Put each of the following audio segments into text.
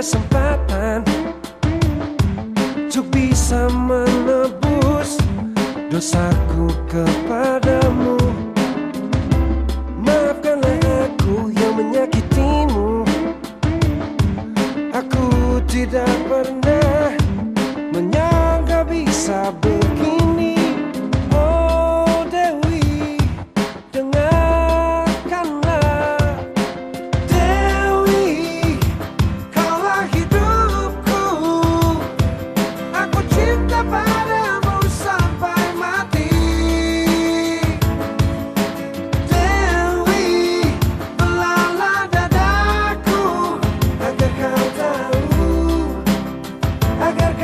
kesempatan Untuk bisa menebus dosaku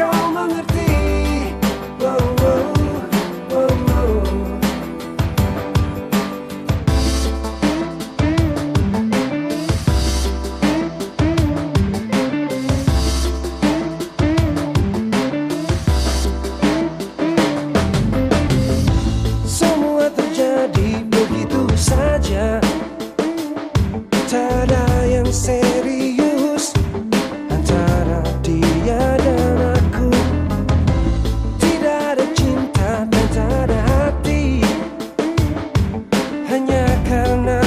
olunur Can of